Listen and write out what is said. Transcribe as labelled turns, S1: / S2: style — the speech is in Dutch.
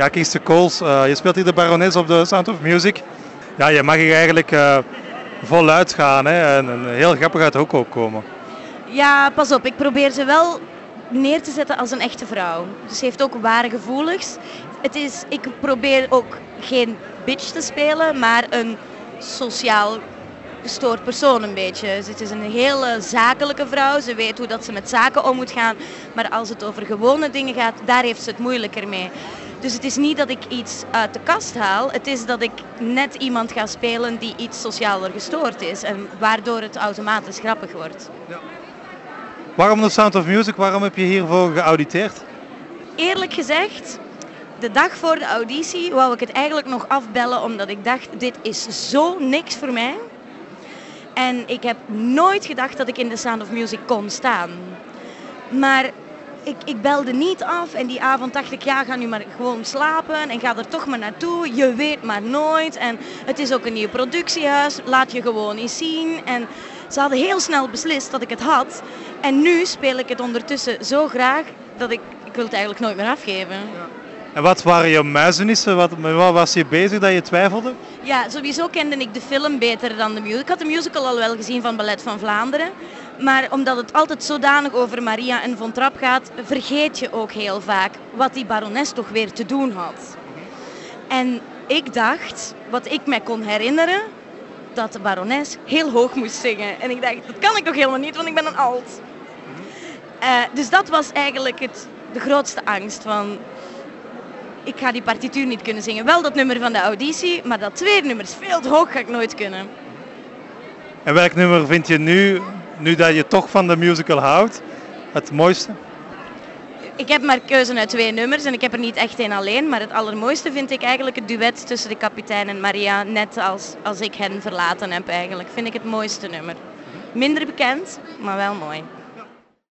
S1: Ja, Kingston Coles, uh, je speelt hier de barones op de Sound of Music. Ja, je mag hier eigenlijk uh, voluit gaan hè, en, en, heel grappig uit de hoek ook komen.
S2: Ja, pas op, ik probeer ze wel neer te zetten als een echte vrouw. Dus ze heeft ook ware gevoelens. Het is, ik probeer ook geen bitch te spelen, maar een sociaal gestoord persoon een beetje. Dus het is een hele zakelijke vrouw. Ze weet hoe dat ze met zaken om moet gaan. Maar als het over gewone dingen gaat, daar heeft ze het moeilijker mee. Dus het is niet dat ik iets uit de kast haal. Het is dat ik net iemand ga spelen die iets socialer gestoord is. En waardoor het automatisch grappig wordt. Ja.
S1: Waarom de Sound of Music? Waarom heb je hiervoor geauditeerd?
S2: Eerlijk gezegd, de dag voor de auditie wou ik het eigenlijk nog afbellen omdat ik dacht, dit is zo niks voor mij. En ik heb nooit gedacht dat ik in de Sound of Music kon staan. Maar ik, ik belde niet af en die avond dacht ik, ja, ga nu maar gewoon slapen en ga er toch maar naartoe. Je weet maar nooit en het is ook een nieuw productiehuis, laat je gewoon eens zien. En ze hadden heel snel beslist dat ik het had. En nu speel ik het ondertussen zo graag dat ik, ik wil het eigenlijk nooit meer afgeven. Ja.
S1: En wat waren je muizenissen? Wat, met wat was je bezig dat je twijfelde?
S2: Ja, sowieso kende ik de film beter dan de musical. Ik had de musical al wel gezien van Ballet van Vlaanderen. Maar omdat het altijd zodanig over Maria en Von Trapp gaat, vergeet je ook heel vaak wat die barones toch weer te doen had. En ik dacht, wat ik me kon herinneren, dat de barones heel hoog moest zingen. En ik dacht, dat kan ik toch helemaal niet, want ik ben een alt. Uh, dus dat was eigenlijk het, de grootste angst van ik ga die partituur niet kunnen zingen. Wel dat nummer van de auditie, maar dat tweede nummer is veel te hoog, ga ik nooit kunnen.
S1: En welk nummer vind je nu, nu dat je toch van de musical houdt, het mooiste?
S2: Ik heb maar keuze uit twee nummers en ik heb er niet echt één alleen. Maar het allermooiste vind ik eigenlijk het duet tussen de kapitein en Maria. Net als, als ik hen verlaten heb eigenlijk. Vind ik het mooiste nummer. Minder bekend, maar wel mooi.